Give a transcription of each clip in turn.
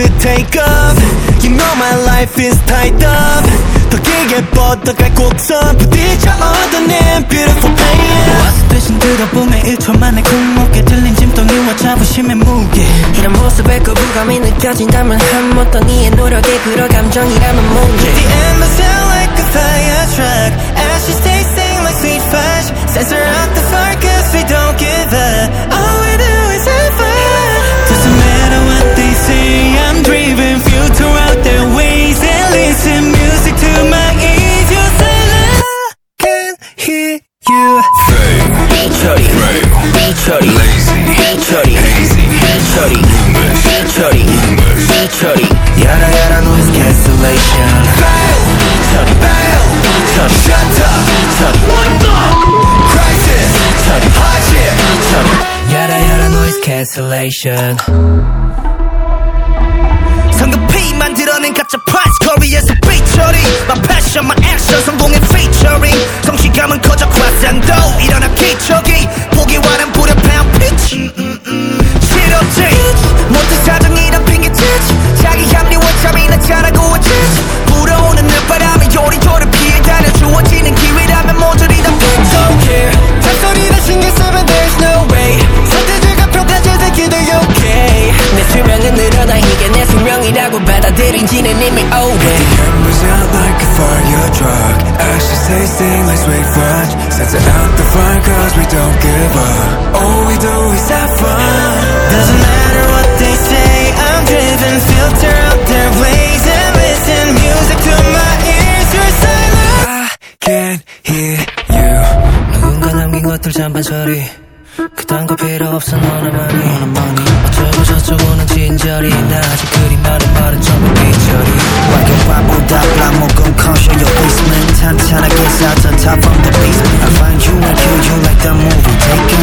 take off. You know my life is tied up. 더 길게 뻗어갈 곡선 부딪혀 얻어낸 beautiful pain. 와서 대신 들어보면 1초 만에 굴목에 들린 짐덩이와 자부심의 무게. 이런 모습에 거부감이 느껴진다면 한번 더 니의 노력에 그럴 감정이라면 뭔지 The end sound Chuddy, chuddy, chuddy, chuddy, chuddy. Yada yada noise cancellation. Fail, chuddy, fail, chuddy, shut up, chuddy. What the crisis? Chuddy, hardship, chuddy. Yada yada noise cancellation. 받아들인지는 이미 오래 Cameras out like a fire truck Ashes tasting like sweet fudge Sets it out the fire cause we don't give up All we do is have fun Doesn't matter what they say I'm driven Filter out their ways And listen music to my ears You're silent I can't hear you 누군가 남긴 것들 잠반 소리 그딴 거 필요 없어 너나만이 어쩌고 저쩌고는 친절히 나 아직 그리 많은 말은 Working your basement. Out top from the basement. I find you and kill you like the movie taken.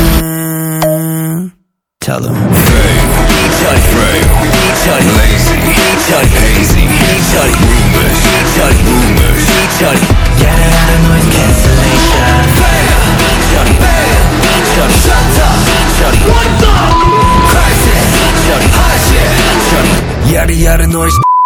Tell them. Yada yada noise.